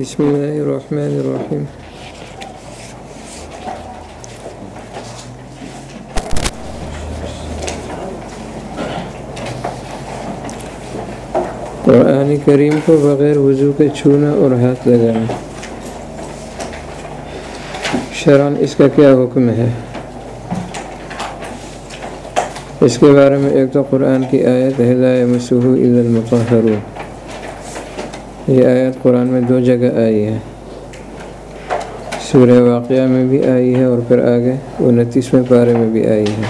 بسم الله الرحمن الرحيم قرآن کریم کو بغیر وضو کے چھونا اور ہاتھ لگانا۔ شران، اس کا کیا حکم ہے؟ اس کے بارے میں ایک تو قرآن کی آیت ہے، لا مسحو عید المطحرون یہ آیت قرآن میں دو جگہ آئی ہے۔ سورہ واقعہ میں بھی آئی ہے اور پھر آگے انتیسویں پارے میں بھی آئی ہے۔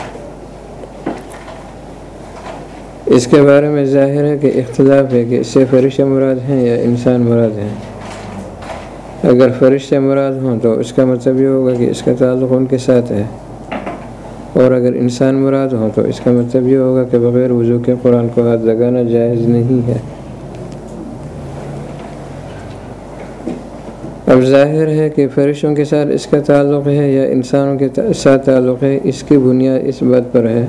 اس کے بارے میں ظاہر ہے کہ اختلاف ہے کہ اس سے فرشتہ مراد ہیں یا انسان مراد ہیں۔ اگر فرشتہ مراد ہوں تو اس کا مطلب یہ ہوگا کہ اس کا تعلق ان کے ساتھ ہے۔ اور اگر انسان مراد ہوں تو اس کا مطلب یہ ہوگا کہ بغیر وضو کے قرآن کو ہاتھ لگانا جائز نہیں ہے۔ اب ظاہر ہے کہ فرشتوں کے ساتھ اس کا تعلق ہے یا انسانوں کے ساتھ تعلق ہے، اس کی بنیاد اس بات پر ہے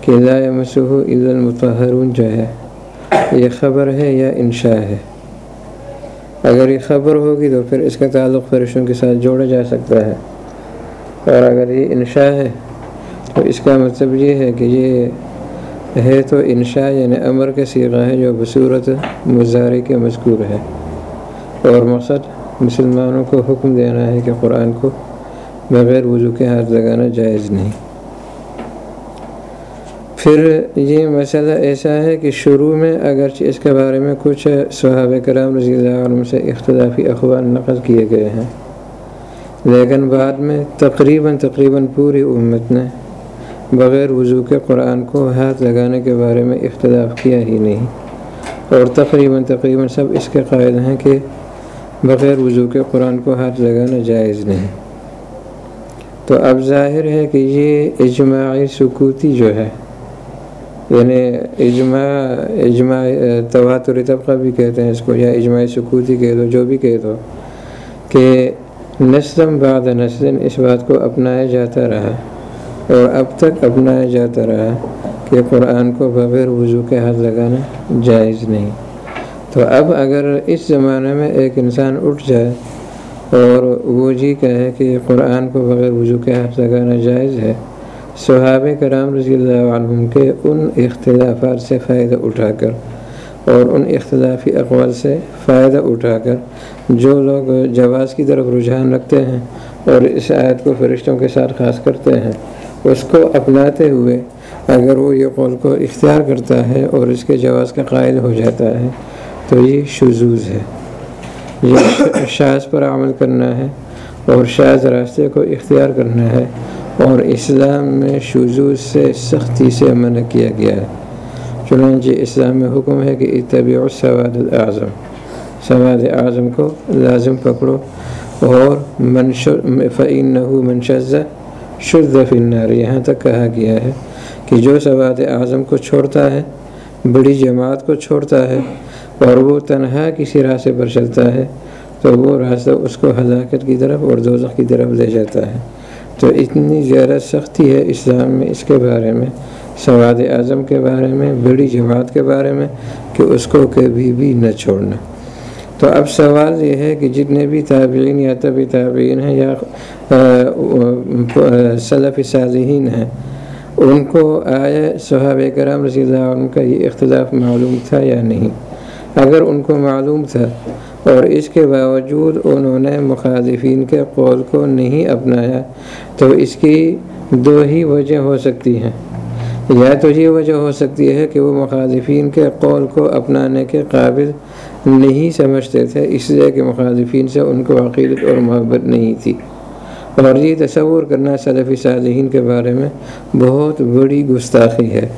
کہ لا مسح عید المتحرون جو ہے، یہ خبر ہے یا انشاء ہے۔ اگر یہ خبر ہوگی تو پھر اس کا تعلق فرشتوں کے ساتھ جوڑا جا سکتا ہے۔ اور اگر یہ انشاء ہے، تو اس کا مطلب یہ ہے کہ یہ ہے تو انشاء یعنی امر کے سیغہ ہے جو بصورت مظاہرے کے مذکور ہے۔ اور مقصد مسلمانوں کو حکم دینا ہے کہ قرآن کو بغیر وضو کے ہاتھ لگانا جائز نہیں۔ پھر یہ مسئلہ ایسا ہے کہ شروع میں اگرچہ اس کے بارے میں کچھ صحابہ کرام رضی اللہ عنہ سے اختلافی اخبار نقل کیے گئے ہیں، لیکن بعد میں تقریباً تقریباً پوری امت نے بغیر وضو کے قرآن کو ہاتھ لگانے کے بارے میں اختلاف کیا ہی نہیں۔ اور تقریباً تقریباً سب اس کے قائد ہیں کہ بغیر وضو کے قرآن کو ہاتھ لگانا جائز نہیں۔ تو اب ظاہر ہے کہ یہ اجماعی سکوتی جو ہے یعنی اجماع اجماع، تواتر طبقہ بھی کہتے ہیں اس کو، یا اجماعی سکوتی کہہ دو، جو بھی کہہ دو، کہ نسلم بعد نسل اس بات کو اپنایا جاتا رہا۔ اور اب تک اپنایا جاتا رہا کہ قرآن کو بغیر وضو کے ہاتھ لگانا جائز نہیں۔ تو اب اگر اس زمانے میں ایک انسان اٹھ جائے اور وہ جی کہے کہ قرآن کو بغیر وضو کے ہاتھ لگانا جائز ہے، صحابہ کرام رضی اللہ عنہ کے ان اختلافات سے فائدہ اٹھا کر اور ان اختلافی اقوال سے فائدہ اٹھا کر جو لوگ جواز کی طرف رجحان رکھتے ہیں اور اس آیت کو فرشتوں کے ساتھ خاص کرتے ہیں، اس کو اپناتے ہوئے اگر وہ یہ قول کو اختیار کرتا ہے اور اس کے جواز کا قائل ہو جاتا ہے تو یہ شزوز ہے۔ یہ شاذ پر عمل کرنا ہے اور شاذ راستے کو اختیار کرنا ہے اور اسلام میں شزوز سے سختی سے منع کیا گیا ہے۔ چنانچہ اسلام میں حکم ہے کہ اتبع سواد الاعظم، سواد اعظم کو لازم پکڑو اور فعین نحو منشز شد فنار یہاں تک کہا گیا ہے کہ جو سواد اعظم کو چھوڑتا ہے، بڑی جماعت کو چھوڑتا ہے اور وہ تنہا کسی راستے پر چلتا ہے، تو وہ راستہ اس کو ہلاکت کی طرف اور دوزخ کی طرف لے جاتا ہے۔ تو اتنی زیادہ سختی ہے اسلام میں اس کے بارے میں، سواد اعظم کے بارے میں، بڑی جماعت کے بارے میں، کہ اس کو کبھی بھی نہ چھوڑنا۔ تو اب سوال یہ ہے کہ جتنے بھی تابعین یا طبی تابعین ہیں یا صلف صالحین ہیں، ان کو آیا صحابہ کرام رضی اللہ عنہ کا یہ اختلاف معلوم تھا یا نہیں؟ اگر ان کو معلوم تھا اور اس کے باوجود انہوں نے مخالفین کے قول کو نہیں اپنایا، تو اس کی دو ہی وجہ ہو سکتی ہیں۔ یا تو یہ وجہ ہو سکتی ہے کہ وہ مخالفین کے قول کو اپنانے کے قابل نہیں سمجھتے تھے، اس لیے کہ مخالفین سے ان کو عقیدت اور محبت نہیں تھی۔ اور یہ تصور کرنا صلفی صالحین کے بارے میں بہت بڑی گستاخی ہے۔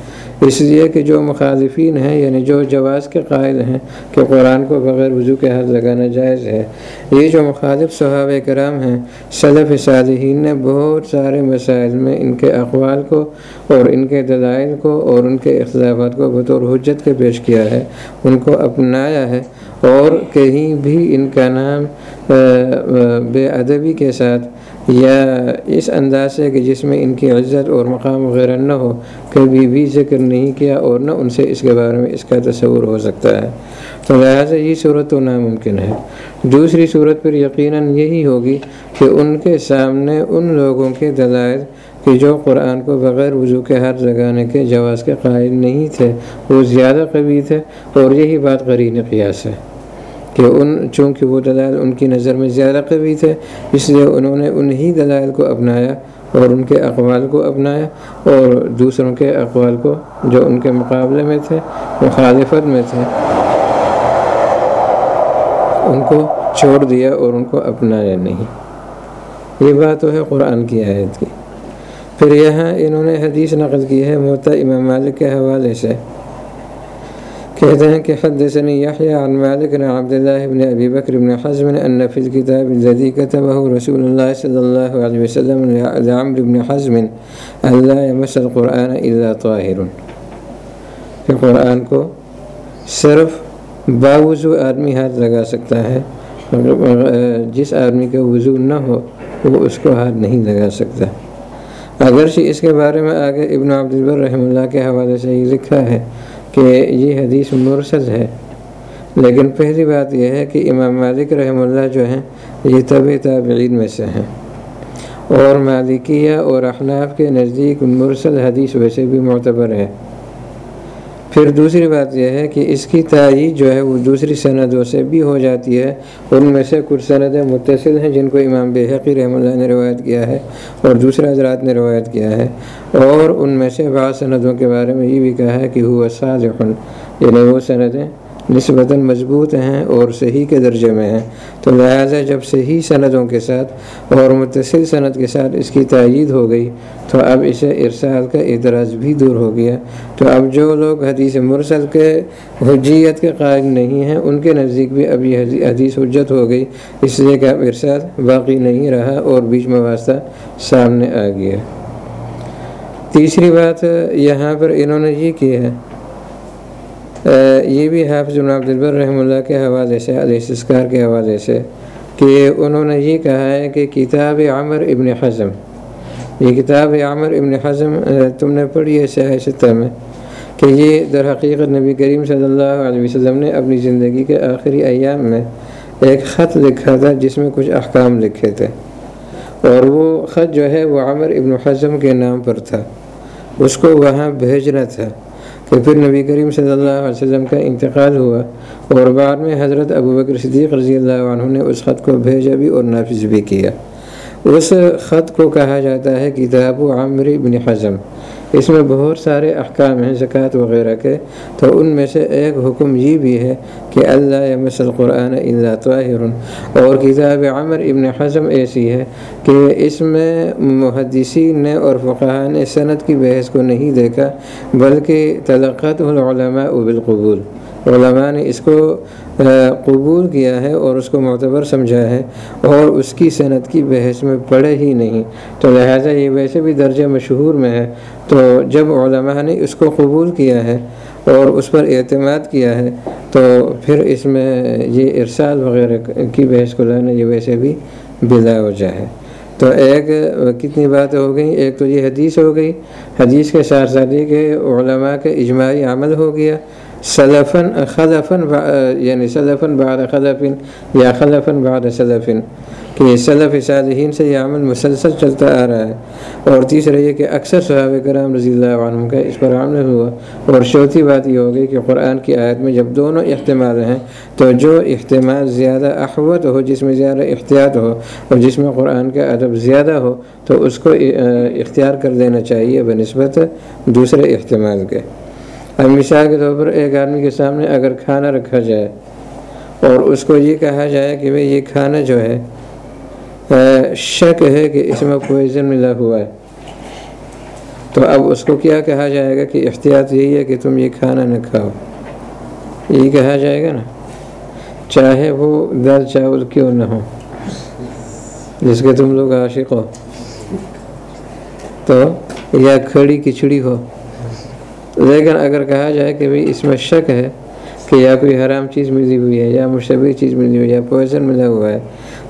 اس لیے کہ جو مخالفین ہیں یعنی جو جواز کے قائل ہیں کہ قرآن کو بغیر وضو کے ہاتھ لگانا جائز ہے، یہ جو مخالف صحابہ کرام ہیں صلف صالحین نے بہت سارے مسائل میں ان کے اقوال کو اور ان کے دلائل کو اور ان کے اختلافات کو بطور حجت کے پیش کیا ہے، ان کو اپنایا ہے اور کہیں بھی ان کا نام بے ادبی کے ساتھ یا اس انداز سے کہ جس میں ان کی عزت اور مقام وغیرہ نہ ہو، کبھی بھی ذکر نہیں کیا اور نہ ان سے اس کے بارے میں اس کا تصور ہو سکتا ہے۔ تو لہٰذا یہ صورت تو ناممکن ہے۔ دوسری صورت پر یقیناً یہی ہوگی کہ ان کے سامنے ان لوگوں کے دلائل کہ جو قرآن کو بغیر وضو کے ہاتھ لگانے کے جواز کے قائل نہیں تھے، وہ زیادہ قوی تھے اور یہی بات قرین قیاس ہے۔ کہ ان چونکہ وہ دلائل ان کی نظر میں زیادہ قوی تھے، اس لیے انہوں نے انہی دلائل کو اپنایا اور ان کے اقوال کو اپنایا اور دوسروں کے اقوال کو جو ان کے مقابلے میں تھے، مخالفت میں تھے، ان کو چھوڑ دیا اور ان کو اپنایا نہیں۔ یہ بات تو ہے قرآن کی آیت کی۔ پھر یہاں انہوں نے حدیث نقل کی ہے موتا امام مالک کے حوالے سے۔ کہتے ہیں کہ حدثني يحيى عن مالك عن عبد الله بن أبي بكر بن حزم أن في الكتاب الذي كتبه رسول الله صلى الله عليه وسلم لعمر بن حزم أن لا يمس القرآن إلا طاهر کہ قرآن کو صرف باوضو آدمی ہاتھ لگا سکتا ہے، جس آدمی کا وضو نہ ہو، وہ اس کو ہاتھ نہیں لگا سکتا۔ اگرچہ اس کے بارے میں آگے ابن عبدالبر رحمہ اللہ کے حوالے سے یہ لکھا ہے کہ یہ حدیث مرسد ہے۔ لیکن پہلی بات یہ ہے کہ امام مالک رحمہ اللہ جو ہیں، یہ طب تابعین میں سے ہیں۔ اور مالکیہ اور احناف کے نزدیک مرسل حدیث ویسے بھی معتبر ہے پھر دوسری بات یہ ہے کہ اس کی تائید جو ہے وہ دوسری سندوں سے بھی ہو جاتی ہے۔ ان میں سے کچھ سندیں متصل ہیں جن کو امام بحقی رحمہ اللہ نے روایت کیا ہے اور دوسرے حضرات نے روایت کیا ہے۔ اور ان میں سے بعض سندوں کے بارے میں یہ بھی کہا ہے کہ ہوا صادق یعنی وہ سندیں نسبتاً مضبوط ہیں اور صحیح کے درجے میں ہیں۔ تو لہٰذا جب صحیح سندوں کے ساتھ اور متصل صنعت کے ساتھ اس کی تائید ہو گئی، تو اب اسے ارسال کا اعتراض بھی دور ہو گیا۔ تو اب جو لوگ حدیث مرسل کے حجیت کے قائم نہیں ہیں، ان کے نزدیک بھی اب یہ حدیث حجت ہو گئی۔ اس لیے کہ اب ارساد باقی نہیں رہا اور بیچ میں واسطہ سامنے آ گیا۔ تیسری بات یہاں پر انہوں نے یہ کی ہے یہ بھی حافظ عبد البر رحمہ اللہ کے حوالے سے علیہ کے حوالے سے کہ انہوں نے یہ کہا ہے کہ کتاب عمر ابن حضم یہ کتاب عمر ابن حضم تم نے پڑھی ہے سیاستہ میں، کہ یہ در حقیقت نبی کریم صلی اللہ علیہ وسلم نے اپنی زندگی کے آخری ایام میں ایک خط لکھا تھا جس میں کچھ احکام لکھے تھے، اور وہ خط جو ہے وہ عمر ابن حضم کے نام پر تھا، اس کو وہاں بھیجنا تھا۔ کہ پھر نبی کریم صلی اللہ علیہ وسلم کا انتقال ہوا اور بعد میں حضرت ابو بکر صدیق رضی اللہ عنہ نے اس خط کو بھیجا بھی اور نافذ بھی کیا۔ اس خط کو کہا جاتا ہے کتاب و عامر بن حضم اس میں بہت سارے احکام ہیں، زکوٰۃ وغیرہ کے۔ تو ان میں سے ایک حکم یہ بھی ہے کہ اللہ مسل قرآن اللہ طاہر۔ اور کتاب عمر ابن حضم ایسی ہے کہ اس میں محدثین نے اور فقہ نے صنعت کی بحث کو نہیں دیکھا، بلکہ تلقت العلماء بالقبول۔ علماء نے اس کو قبول کیا ہے اور اس کو معتبر سمجھا ہے اور اس کی صنعت کی بحث میں پڑھے ہی نہیں۔ تو لہٰذا یہ ویسے بھی درجہ مشہور میں ہے۔ تو جب علماء نے اس کو قبول کیا ہے اور اس پر اعتماد کیا ہے، تو پھر اس میں یہ ارسال وغیرہ کی بحث کو لانا یہ ویسے بھی بلا وجہ ہے۔ تو ایک کتنی باتیں ہو گئیں، ایک تو یہ حدیث ہو گئی۔ حدیث کے ساتھ ساتھ یہ کہ علماء کے اجماعی عمل ہو گیا۔ سلفن خلفن یعنی سلفن بعد خلفن یا خلفن بعد سلفن کہ سلف صالحین سے یہ عمل مسلسل چلتا آ رہا ہے۔ اور تیسرا یہ کہ اکثر صحابہ کرام رضی اللہ عنہ کا اس پر عمل ہوا۔ اور چوتھی بات یہ ہوگی کہ قرآن کی آیت میں جب دونوں احتمال ہیں، تو جو احتمال زیادہ احوت ہو، جس میں زیادہ احتیاط ہو اور جس میں قرآن کا ادب زیادہ ہو، تو اس کو اختیار کر دینا چاہیے بہ نسبت دوسرے احتمال کے۔ مثال کے طور پر ایک آدمی کے سامنے اگر کھانا رکھا جائے اور اس کو یہ کہا جائے کہ بھائی یہ کھانا جو ہے شک ہے کہ اس میں پوائزن ملا ہوا ہے۔ تو اب اس کو کیا کہا جائے گا کہ احتیاط یہی ہے کہ تم یہ کھانا نہ کھاؤ۔ یہی کہا جائے گا نا۔ چاہے وہ دال چاول کیوں نہ ہو، جس کے تم لوگ عاشق ہو۔ تو یا کھڑی کھچڑی ہو۔ لیکن اگر کہا جائے کہ بھائی اس میں شک ہے کہ یا کوئی حرام چیز ملی ہوئی ہے یا مشبہ چیز ملی ہوئی ہے یا پوائزن ملا ہوا ہے،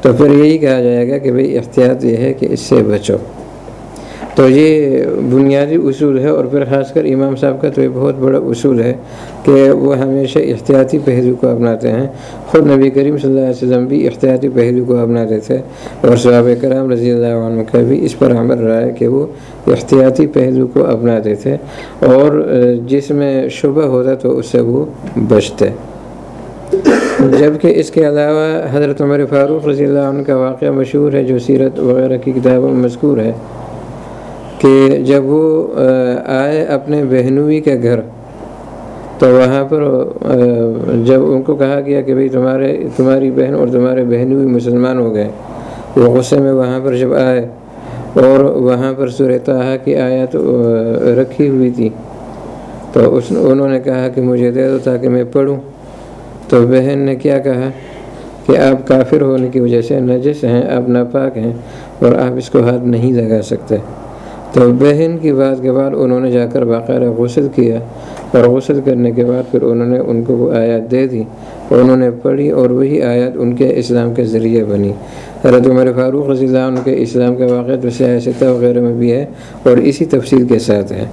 تو پھر یہی کہا جائے گا کہ بھئی احتیاط یہ ہے کہ اس سے بچو۔ تو یہ بنیادی اصول ہے اور پھر خاص کر امام صاحب کا تو یہ بہت بڑا اصول ہے کہ وہ ہمیشہ احتیاطی پہلو کو اپناتے ہیں۔ خود نبی کریم صلی اللہ علیہ وسلم بھی احتیاطی پہلو کو اپناتے تھے اور صحابہ کرام رضی اللہ عنہ کا بھی اس پر عمل رہا ہے کہ وہ احتیاطی پہلو کو اپناتے تھے اور جس میں شبہ ہوتا تو اس سے وہ بچتے۔ جبکہ اس کے علاوہ حضرت عمر فاروق رضی اللہ عنہ کا واقعہ مشہور ہے جو سیرت وغیرہ کی کتابوں میں مذکور ہے کہ جب وہ آئے اپنے بہنوئی کے گھر تو وہاں پر جب ان کو کہا گیا کہ بھئی تمہارے، تمہاری بہن اور تمہارے بہنوئی مسلمان ہو گئے، وہ غصے میں وہاں پر جب آئے اور وہاں پر صورتحا کی آیت رکھی ہوئی تھی، تو اس، انہوں نے کہا کہ مجھے دے دو تاکہ میں پڑھوں۔ تو بہن نے کیا کہا کہ آپ کافر ہونے کی وجہ سے نجس ہیں، آپ ناپاک ہیں اور آپ اس کو ہاتھ نہیں لگا سکتے۔ تو بہن کی بات کے بعد انہوں نے جا کر باقاعدہ غسل کیا اور غسل کرنے کے بعد پھر انہوں نے ان کو وہ آیات دے دی انہوں نے پڑھی اور وہی آیات ان کے اسلام کے ذریعے بنی۔ حضرت عمر فاروق رضی اللہ عنہ کے اسلام کے واقعہ تو سیاستہ وغیرہ میں بھی ہے اور اسی تفصیل کے ساتھ ہے۔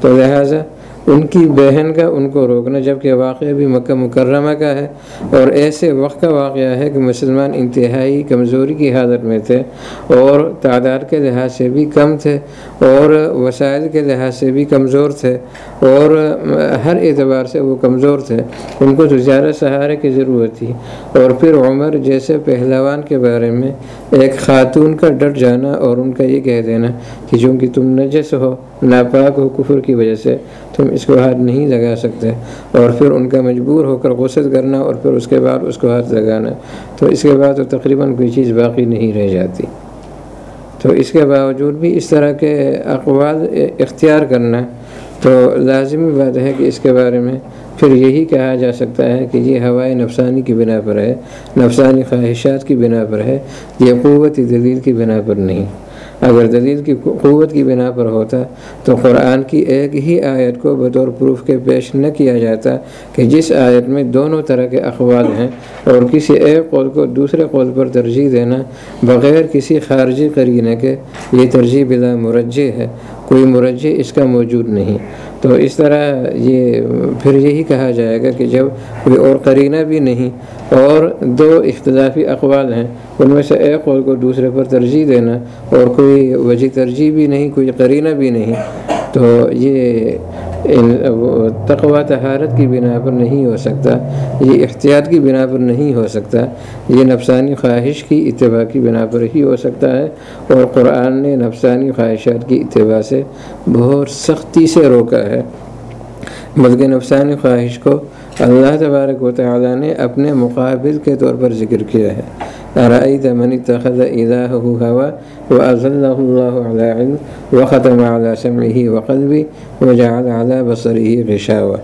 تو لہٰذا ان کی بہن کا، ان کو روکنا، جبکہ واقعہ بھی مکہ مکرمہ کا ہے۔ اور ایسے وقت کا واقعہ ہے کہ مسلمان انتہائی کمزوری کی حالت میں تھے اور تعداد کے لحاظ سے بھی کم تھے اور وسائل کے لحاظ سے بھی کمزور تھے اور ہر اعتبار سے وہ کمزور تھے۔ ان کو تو زیادہ سہارے کی ضرورت تھی۔ اور پھر عمر جیسے پہلوان کے بارے میں ایک خاتون کا ڈٹ جانا اور ان کا یہ کہہ دینا کہ چونکہ تم نجس ہو، ناپاک ہو کفر کی وجہ سے، تم اس کو ہاتھ نہیں لگا سکتے اور پھر ان کا مجبور ہو کر غسل کرنا اور پھر اس کے بعد اس کو ہاتھ لگانا، تو اس کے بعد تو تقریباً کوئی چیز باقی نہیں رہ جاتی۔ تو اس کے باوجود بھی اس طرح کے اقوال اختیار کرنا تو لازمی بات ہے کہ اس کے بارے میں پھر یہی کہا جا سکتا ہے کہ یہ ہوائے نفسانی کی بنا پر ہے، نفسانی خواہشات کی بنا پر ہے، یہ قوت دلیل کی بنا پر نہیں۔ اگر دلیل کی قوت کی بنا پر ہوتا تو قرآن کی ایک ہی آیت کو بطور پروف کے پیش نہ کیا جاتا کہ جس آیت میں دونوں طرح کے اقوال ہیں اور کسی ایک قول کو دوسرے قول پر ترجیح دینا بغیر کسی خارجی قرینہ کے یہ ترجیح بلا مرجع ہے۔ کوئی مرجع اس کا موجود نہیں۔ تو اس طرح یہ پھر یہی کہا جائے گا کہ جب کوئی اور قرینہ بھی نہیں اور دو اختلافی اقوال ہیں، ان میں سے ایک قول کو دوسرے پر ترجیح دینا اور کوئی وجہ ترجیح بھی نہیں، کوئی قرینہ بھی نہیں، تو یہ تقوا تہارت کی بنا پر نہیں ہو سکتا، یہ احتیاط کی بنا پر نہیں ہو سکتا، یہ نفسانی خواہش کی اتباع کی بنا پر ہی ہو سکتا ہے۔ اور قرآن نے نفسانی خواہشات کی اتباع سے بہت سختی سے روکا ہے۔ بلکہ نفسانی خواہش کو اللہ تبارک و تعالیٰ نے اپنے مقابل کے طور پر ذکر کیا ہے۔ أرأيت من اتخذ إلهه هوى وأظله الله على علم وختم على سمعه وقلبه وجعل على بصره غشاوة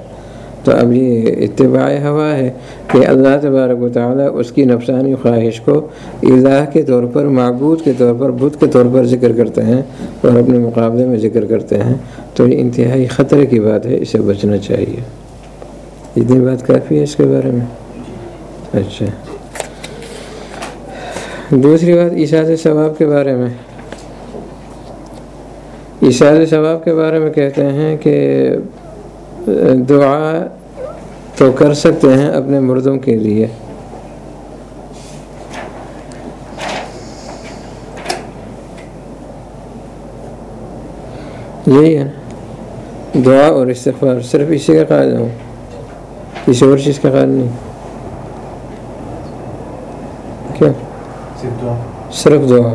تو اب یہ اتباع ہوا ہے کہ اللہ تبارک و تعالیٰ اس کی نفسانی خواہش کو الہ کے طور پر، معبود کے طور پر، بدھ کے طور پر ذکر کرتے ہیں اور اپنے مقابلے میں ذکر کرتے ہیں۔ تو یہ انتہائی خطرے کی بات ہے، اسے بچنا چاہیے۔ اتنی بات کافی ہے اس کے بارے میں؟ اچھا۔ دوسری بات عیساز ثواب کے بارے میں۔ عیساز ثواب کے بارے میں کہتے ہیں کہ، دعا تو کر سکتے ہیں اپنے مردوں کے لیے۔ یہی ہے۔ دعا اور استغفار صرف اسی کا قائد ہوں۔ کسی اور چیز کا قائد نہیں۔ کیا؟ صرف دعا۔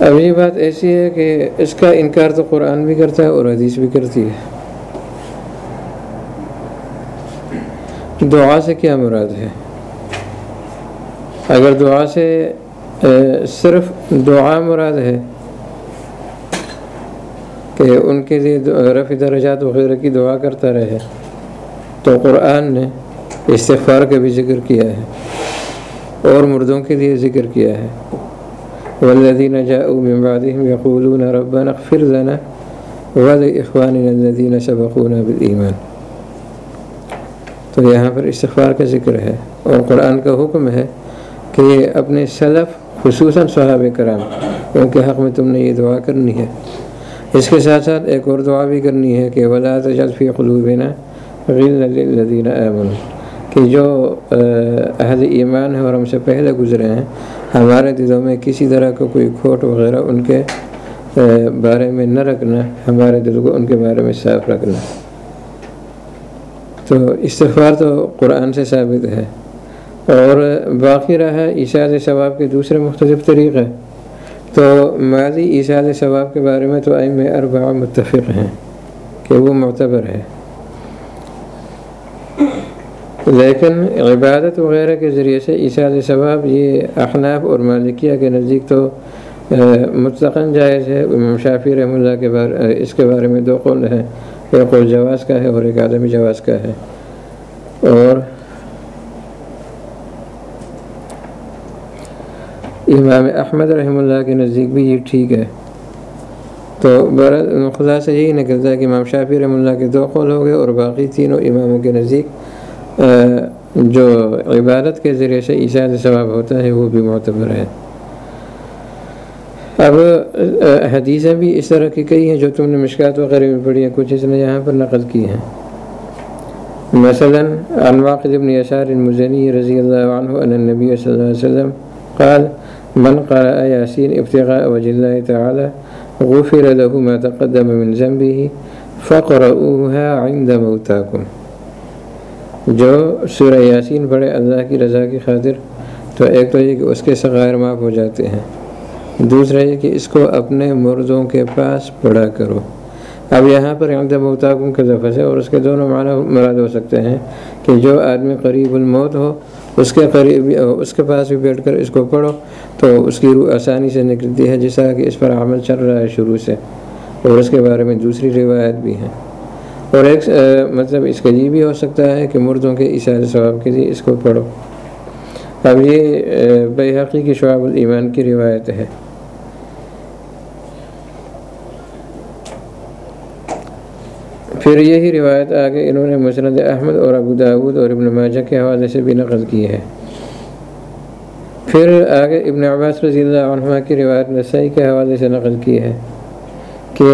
اب یہ بات ایسی ہے کہ اس کا انکار تو قرآن بھی کرتا ہے اور حدیث بھی کرتی ہے۔ دعا سے کیا مراد ہے؟ اگر دعا سے صرف دعا مراد ہے کہ ان کے لیے رفع درجات وغیرہ کی دعا کرتا رہے۔ تو قرآن نے استغفار کا بھی ذکر کیا ہے اور مردوں کے لیے ذکر کیا ہے۔ والذین جاءوا من بعدهم يقولون ربنا اغفر لنا ود اخوان الدین سبقون بالایمان تو یہاں پر استغفار کا ذکر ہے اور قرآن کا حکم ہے کہ اپنے سلف، خصوصاً صحابہ کرام، ان کے حق میں تم نے یہ دعا کرنی ہے۔ اس کے ساتھ ساتھ ایک اور دعا بھی کرنی ہے کہ ولا فی قلوبنا غل للذین آمنوا کہ جو اہل ایمان ہے اور ہم سے پہلے گزرے ہیں، ہمارے دلوں میں کسی طرح کا کوئی کھوٹ وغیرہ ان کے بارے میں نہ رکھنا، ہمارے دل کو ان کے بارے میں صاف رکھنا۔ تو استغفار تو قرآن سے ثابت ہے۔ اور باقی رہا عیساد ثواب کے دوسرے مختلف طریقے۔ تو ماضی عیساد ثواب کے بارے میں تو ام اربع متفق ہیں کہ وہ معتبر ہے لیکن عبادت وغیرہ کے ذریعے سے عیساد ثواب یہ احناف اور مالکیہ کے نزدیک تو مطلقاً جائز ہے۔ امام شافی رحم اللہ کے بارے اس کے بارے میں دو قول ہیں۔ ایک قول جواز کا ہے اور ایک آدمی جواز کا ہے۔ اور امام احمد رحم اللہ کے نزدیک بھی یہ ٹھیک ہے۔ تو خدا سے یہی نکلتا ہے کہ امام شافی رحم اللہ کے دو قول ہو گئے اور باقی تینوں اماموں کے نزدیک جو عبادت کے ذریعے سے عیسائی ثواب ہوتا ہے، وہ بھی معتبر ہے۔ اب حدیثیں بھی اس طرح کی کئی ہیں جو تم نے مشکلات وغیرہ میں پڑھی ہیں، کچھ اس نے یہاں پر نقل کی ہیں۔ مثلا، عن واقد ابن يسار المزني رضي الله عنه أن النبي صلى الله عليه وسلم قال، من قرأ ياسين ابتغاء وجه الله تعالى غفر له ما تقدم من ذنبه، فقرؤوها عند موتاكم جو سورہ یاسین پڑھے اللہ کی رضا کی خاطر، تو ایک تو یہ کہ اس کے سغائر معاف ہو جاتے ہیں۔ دوسرا یہ کہ اس کو اپنے مردوں کے پاس پڑھا کرو۔ اب یہاں پر محتاقوں کے لفظ ہے اور اس کے دونوں معنی مراد ہو سکتے ہیں کہ جو آدمی قریب الموت ہو، اس کے قریب، اس کے پاس بھی بیٹھ کر اس کو پڑھو، تو اس کی روح آسانی سے نکلتی ہے، جیسا کہ اس پر عمل چل رہا ہے شروع سے۔ اور اس کے بارے میں دوسری روایت بھی ہیں۔ اور ایک مطلب اس کا یہ بھی ہو سکتا ہے کہ مردوں کے اشار ثواب کے لیے اس کو پڑھو۔ اب یہ بے کی شعاب الایمان کی روایت ہے۔ پھر یہی روایت آگے انہوں نے مسند احمد اور ابو داود اور ابن ماجہ کے حوالے سے بھی نقل کی ہے۔ پھر آگے ابن عباس رضی اللہ عنہ کی روایت نسائی کے حوالے سے نقل کی ہے کہ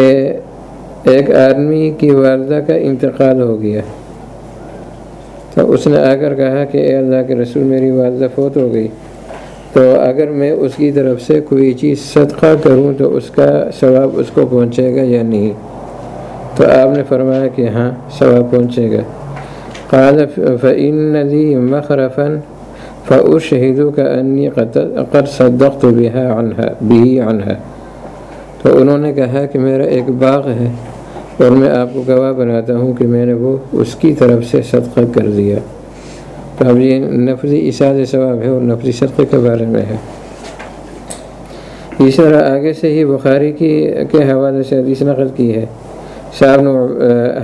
ایک آدمی کی والدہ کا انتقال ہو گیا۔ تو اس نے آ کر کہا کہ اے اللہ کے رسول میری والدہ فوت ہو گئی، تو اگر میں اس کی طرف سے کوئی چیز صدقہ کروں تو اس کا ثواب اس کو پہنچے گا یا نہیں؟ تو آپ نے فرمایا کہ ہاں ثواب پہنچے گا۔ قال فعین ندی مخرفن فعر شہیدوں کا انی قد صدقت بها عنها بھی عنها۔ تو انہوں نے کہا کہ میرا ایک باغ ہے اور میں آپ کو گواہ بناتا ہوں کہ میں نے وہ اس کی طرف سے صدقہ کر دیا۔ تو اب یہ نفری اشاد ثواب ہے اور نفری صدقے کے بارے میں ہے۔ اس طرح آگے سے ہی بخاری کی کے حوالے سے حدیث نقل کی ہے۔ صاحب نے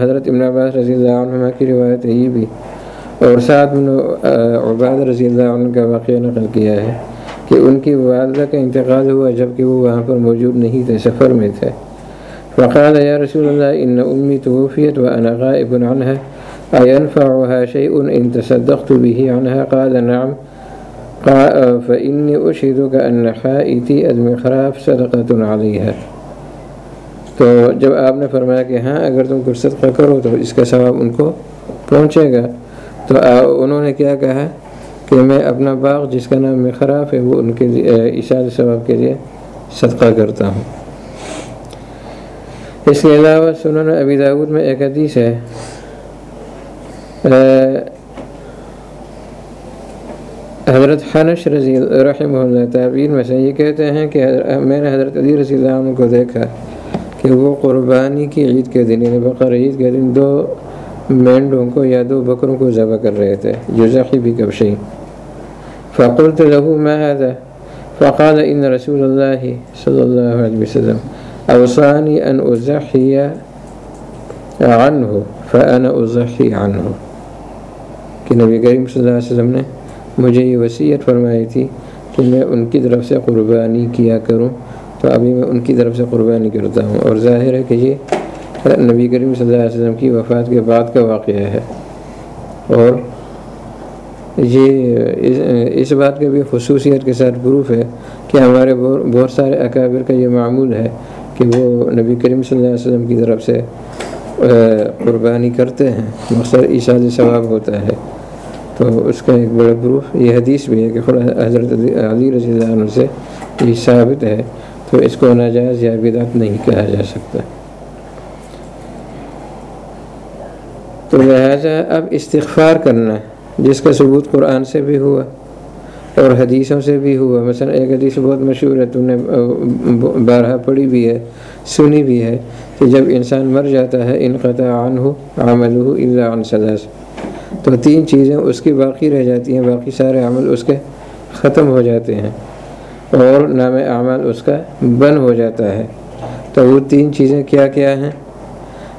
حضرت ابن عباس رضی اللہ عنہ کی روایت ہے یہ بھی اور سعد بن عباد رضی اللہ عنہ کا واقعہ نقل کیا ہے۔ کہ ان کی والدہ کا انتقال ہوا جبکہ وہ وہاں پر موجود نہیں تھے، سفر میں تھے۔ فقال يا رسول الله إن أمي توفيت وأنا غائب عنها أينفعها شيء إن تصدقت به عنها؟ قال، نعم۔ قال فإني أشهدك أن حائتي المخراف صدقة عليها تو جب آپ نے فرمایا کہ ہاں اگر تم کچھ صدقہ کرو تو اس کا ثواب ان کو پہنچے گا۔ تو انہوں نے کیا کہا؟ کہ میں اپنا باغ جس کا نام میں ہے وہ ان کے اشار ثواب کے لیے صدقہ کرتا ہوں۔ اس کے علاوہ سنن ابی داود میں ایک حدیث ہے حضرت حنش رضی رحمہ اللہ تعبیر میں سے یہ کہتے ہیں کہ میں نے حضرت علی رضی اللہ عنہ کو دیکھا کہ وہ قربانی کی عید کے دن یعنی بقر عید کے دن دو مینڈوں کو یا دو بکروں کو ذبح کر رہے تھے جو ذخی بھی کبشی فقلت له ما هذا؟ فقال ان رسول الله صلی اللہ علیہ وسلم اوصانی ان ازحی عنہ، فانا ازحی عنہ۔ کہ نبی کریم صلی اللہ علیہ وسلم نے مجھے یہ وصیت فرمائی تھی کہ میں ان کی طرف سے قربانی کیا کروں، تو ابھی میں ان کی طرف سے قربانی کرتا ہوں۔ اور ظاہر ہے کہ یہ نبی کریم صلی اللہ علیہ وسلم کی وفات کے بعد کا واقعہ ہے۔ اور یہ اس بات کا بھی خصوصیت کے ساتھ پروف ہے کہ ہمارے بہت سارے اکابر کا یہ معمول ہے کہ وہ نبی کریم صلی اللہ علیہ وسلم کی طرف سے قربانی کرتے ہیں۔ مقصد عیسائی ثواب ہوتا ہے۔ تو اس کا ایک بڑا پروف، یہ حدیث بھی ہے کہ خدا، حضرت علی رضی اللہ عنہ سے یہ ثابت ہے۔ تو اس کو ناجائز یا بدعت نہیں کہا جا سکتا۔ تو لہٰذا اب استغفار کرنا جس کا ثبوت قرآن سے بھی ہوا اور حدیثوں سے بھی ہوا۔ مثلا ایک حدیث بہت مشہور ہے، تم نے بارہا پڑھی بھی ہے، سنی بھی ہے کہ جب انسان مر جاتا ہے ان قطع عن ہو عمل ہو اللہ عن سلاس تو تین چیزیں اس کی باقی رہ جاتی ہیں، باقی سارے عمل اس کے ختم ہو جاتے ہیں اور نام اعمال اس کا بند ہو جاتا ہے۔ تو وہ تین چیزیں کیا کیا ہیں؟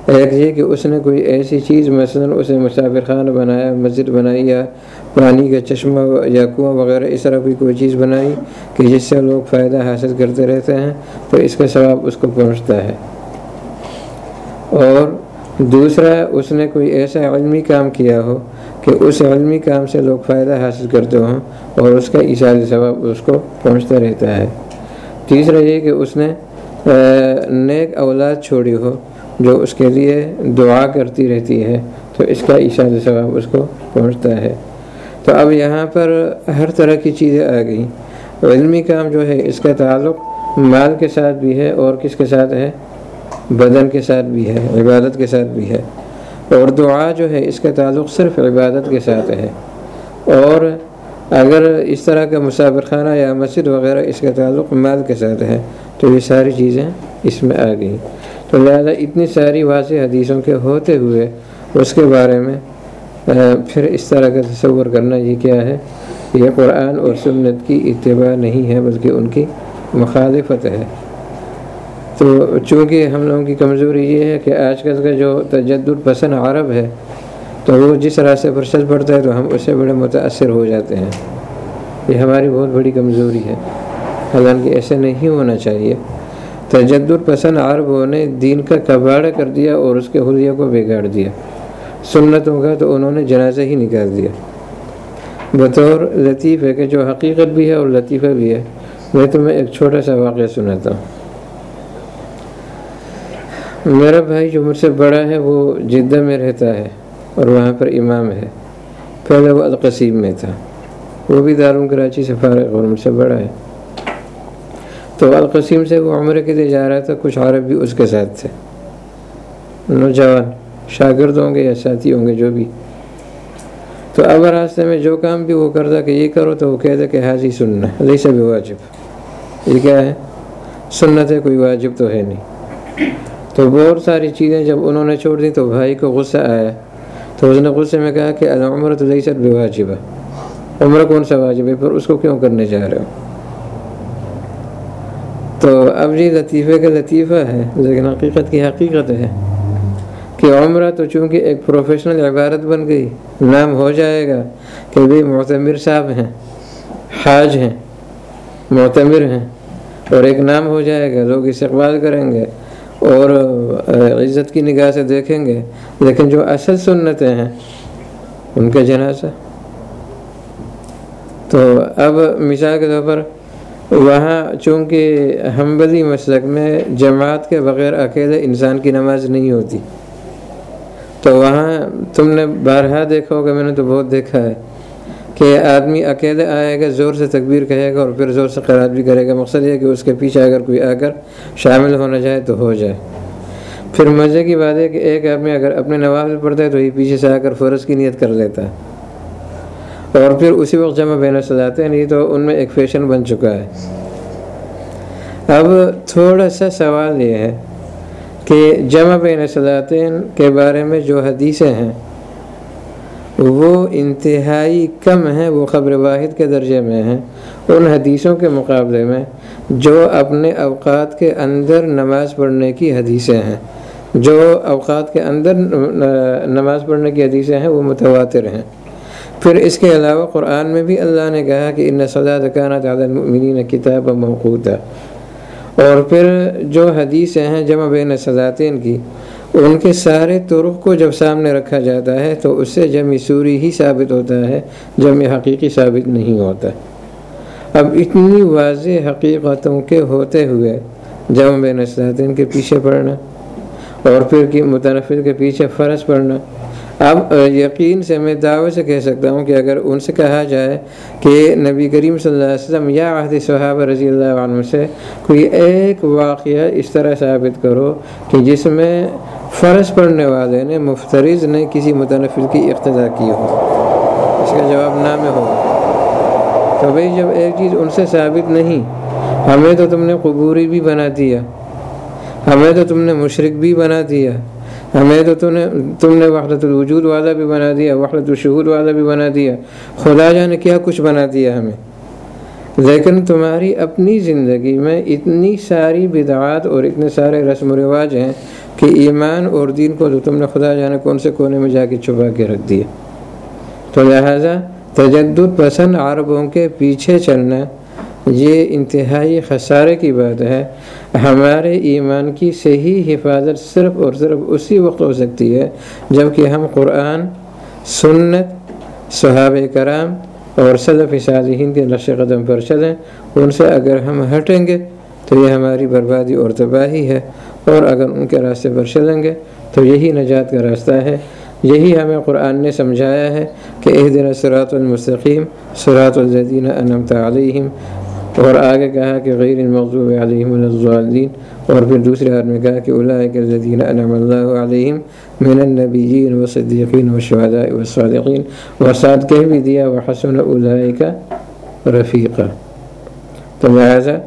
ایک یہ کہ اس نے کوئی ایسی چیز، مثلا اسے مسافر خانہ بنایا، مسجد بنائی یا پانی کا چشمہ یا کنواں وغیرہ، اس طرح کی کوئی چیز بنائی کہ جس سے لوگ فائدہ حاصل کرتے رہتے ہیں تو اس کا ثواب اس کو پہنچتا ہے۔ اور دوسرا، اس نے کوئی ایسا علمی کام کیا ہو کہ اس علمی کام سے لوگ فائدہ حاصل کرتے ہوں اور اس کا اشار ثواب اس کو پہنچتا رہتا ہے۔ تیسرا یہ کہ اس نے نیک اولاد چھوڑی ہو جو اس کے لیے دعا کرتی رہتی ہے، تو اس کا اشار ثواب اس کو پہنچتا ہے۔ تو اب یہاں پر ہر طرح کی چیزیں آ گئیں۔ علمی کام جو ہے، اس کا تعلق مال کے ساتھ بھی ہے اور کس کے ساتھ ہے؟ بدن کے ساتھ بھی ہے، عبادت کے ساتھ بھی ہے۔ اور دعا جو ہے، اس کا تعلق صرف عبادت کے ساتھ ہے۔ اور اگر اس طرح کا مسافر خانہ یا مسجد وغیرہ، اس کا تعلق مال کے ساتھ ہے، تو یہ ساری چیزیں اس میں آ گئیں۔ تو لہٰذا اتنی ساری واضح حدیثوں کے ہوتے ہوئے اس کے بارے میں پھر اس طرح کا تصور کرنا یہ کیا ہے؟ یہ قرآن اور سنت کی اتباع نہیں ہے، بلکہ ان کی مخالفت ہے۔ تو چونکہ ہم لوگوں کی کمزوری یہ ہے کہ آج کل کا جو تجدد پسند عرب ہے، تو وہ جس راستے پر چل پڑتا ہے تو ہم اس سے بڑے متاثر ہو جاتے ہیں۔ یہ ہماری بہت بڑی کمزوری ہے۔ حالانکہ ایسے نہیں ہونا چاہیے۔ تجدد پسند عرب نے دین کا کباڑا کر دیا اور اس کے حلیہ کو بگاڑ دیا۔ سنتوں کا تو انہوں نے جنازہ ہی نکال دیا۔ بطور لطیف ہے کہ جو حقیقت بھی ہے اور لطیفہ بھی ہے۔ میں تمہیں ایک چھوٹا سا واقعہ سناتا ہوں۔ میرا بھائی جو مجھ سے بڑا ہے، وہ جدہ میں رہتا ہے اور وہاں پر امام ہے۔ پہلے وہ القسیم میں تھا۔ وہ بھی دارون کراچی سے فارغ اور مجھ سے بڑا ہے۔ تو القسیم سے وہ عمرے کے لیے جا رہا تھا، کچھ عرب بھی اس کے ساتھ تھے۔ نوجوان، شاگرد ہوں گے یا ساتھی ہوں گے، جو بھی۔ تو اب راستے میں جو کام بھی وہ کرتا کہ یہ کرو تو وہ کہتا کہ حاضی سننا ہے سے بھی واجب۔ یہ کیا ہے؟ سنت ہے، کوئی واجب تو ہے نہیں۔ تو بہت ساری چیزیں جب انہوں نے چھوڑ دی تو بھائی کو غصہ آیا۔ تو اس نے غصے میں کہا کہ العمر تو لئی بے واجب ہے عمر کون سا واجب ہے؟ پھر اس کو کیوں کرنے جا رہے ہو؟ تو اب لطیفے کا لطیفہ ہے لیکن حقیقت کی حقیقت ہے کہ عمرہ تو چونکہ ایک پروفیشنل عبارت بن گئی، نام ہو جائے گا کہ بھی معتمر صاحب ہیں، حاج ہیں، معتمر ہیں، اور ایک نام ہو جائے گا، لوگ استقبال کریں گے اور عزت کی نگاہ سے دیکھیں گے، لیکن جو اصل سنتیں ہیں، ان کا جنازہ۔ تو اب مثال کے طور پر وہاں چونکہ حمبلی مسلک میں جماعت کے بغیر اکیلے انسان کی نماز نہیں ہوتی۔ تو وہاں تم نے بارہا دیکھا ہوگا، میں نے تو بہت دیکھا ہے کہ آدمی اکیلے آئے گا، زور سے تکبیر کہے گا اور پھر زور سے قرار بھی کرے گا۔ مقصد یہ کہ اس کے پیچھے اگر کوئی آ کر شامل ہونا چاہے تو ہو جائے۔ پھر مزے کی بات ہے کہ ایک آدمی اگر اپنے نواز پڑھتا ہے تو یہ پیچھے سے آ کر فرض کی نیت کر لیتا ہے۔ اور پھر اسی وقت جمع بہن سجاتے ہیں نہیں تو ان میں ایک فیشن بن چکا ہے۔ اب تھوڑا سا سوال یہ ہے کہ جمع بین صلاطین کے بارے میں جو حدیثیں ہیں، وہ انتہائی کم ہیں، وہ خبر واحد کے درجے میں ہیں۔ ان حدیثوں کے مقابلے میں جو اپنے اوقات کے اندر نماز پڑھنے کی حدیثیں ہیں، جو اوقات کے اندر نماز پڑھنے کی حدیثیں ہیں، وہ متواتر ہیں۔ پھر اس کے علاوہ قرآن میں بھی اللہ نے کہا کہ ان صلاح کانت عدمین کتاب موقوط ہے۔ اور پھر جو حدیثیں ہیں جمع بین سزاتین کی، ان کے سارے طرق کو جب سامنے رکھا جاتا ہے تو اس سے جمع سوری ہی ثابت ہوتا ہے، جمع حقیقی ثابت نہیں ہوتا۔ اب اتنی واضح حقیقتوں کے ہوتے ہوئے جمع بین اسلاتین کے پیچھے پڑنا اور پھر کی متنفر کے پیچھے فرض پڑنا اب یقین سے میں دعوے سے کہہ سکتا ہوں کہ اگر ان سے کہا جائے کہ نبی کریم صلی اللہ علیہ وسلم یا عہد صحابہ رضی اللہ عنہ سے کوئی ایک واقعہ اس طرح ثابت کرو کہ جس میں فرض پڑھنے والے نے مفترض نے کسی متنفر کی اقتدا کی ہو۔ اس کا جواب نہ میں ہوگا۔ تو بھائی، جب ایک چیز ان سے ثابت نہیں، ہمیں تو تم نے قبوری بھی بنا دیا، ہمیں تو تم نے مشرق بھی بنا دیا۔ ہمیں تو تم نے تم نے وحرت الوجود والا بھی بنا دیا وحرت الشہود والا بھی بنا دیا۔ خدا جانے کیا کچھ بنا دیا ہمیں۔ لیکن تمہاری اپنی زندگی میں اتنی ساری بدعات اور اتنے سارے رسم و رواج ہیں کہ ایمان اور دین کو تو تم نے خدا جانے کون سے کونے میں جا کے چھپا کے رکھ دیا۔ تو لہٰذا تجدد پسند عربوں کے پیچھے چلنا یہ انتہائی خسارے کی بات ہے۔ ہمارے ایمان کی صحیح حفاظت صرف اور صرف اسی وقت ہو سکتی ہے جبکہ ہم قرآن، سنت، صحابہ کرام اور صدف صالحین کے نقش قدم پر چلیں۔ ان سے اگر ہم ہٹیں گے تو یہ ہماری بربادی اور تباہی ہے اور اگر ان کے راستے پر چلیں گے تو یہی نجات کا راستہ ہے۔ یہی ہمیں قرآن نے سمجھایا ہے کہ ایک دن سرات المستقیم سرات الجدین انمت علیہم اور آگے کہا کہ غیر المغضوب علیہم الضالین، اور پھر دوسرے حال میں کہا کہ اولئک الذین انعم اللہ علیہم من النبیین والصدیقین والشہداء والصادقین، اور ساتھ کہہ بھی دیا، وحسن اولئک رفیقا۔ تو لہٰذا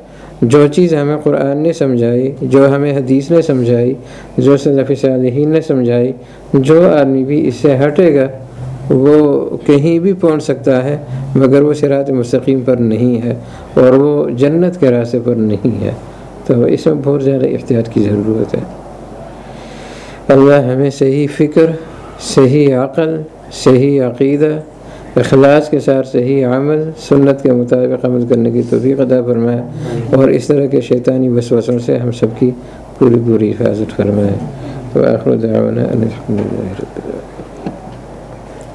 جو چیز ہمیں قرآن نے سمجھائی، جو ہمیں حدیث نے سمجھائی، جو صدف صالحین نے سمجھائی، جو آدمی بھی اس سے ہٹے گا وہ کہیں بھی پہنچ سکتا ہے، مگر وہ سرات مستقیم پر نہیں ہے اور وہ جنت کے راستے پر نہیں ہے۔ تو اس میں بہت زیادہ احتیاط کی ضرورت ہے۔ اللہ ہمیں صحیح فکر، صحیح عقل، صحیح عقیدہ، اخلاص کے ساتھ صحیح عمل، سنت کے مطابق عمل کرنے کی توفیق ادا فرمائے اور اس طرح کے شیطانی وسوسوں سے ہم سب کی پوری پوری حفاظت فرمائے۔ تو آخر دعوانا الحمد للہ رب العالمین۔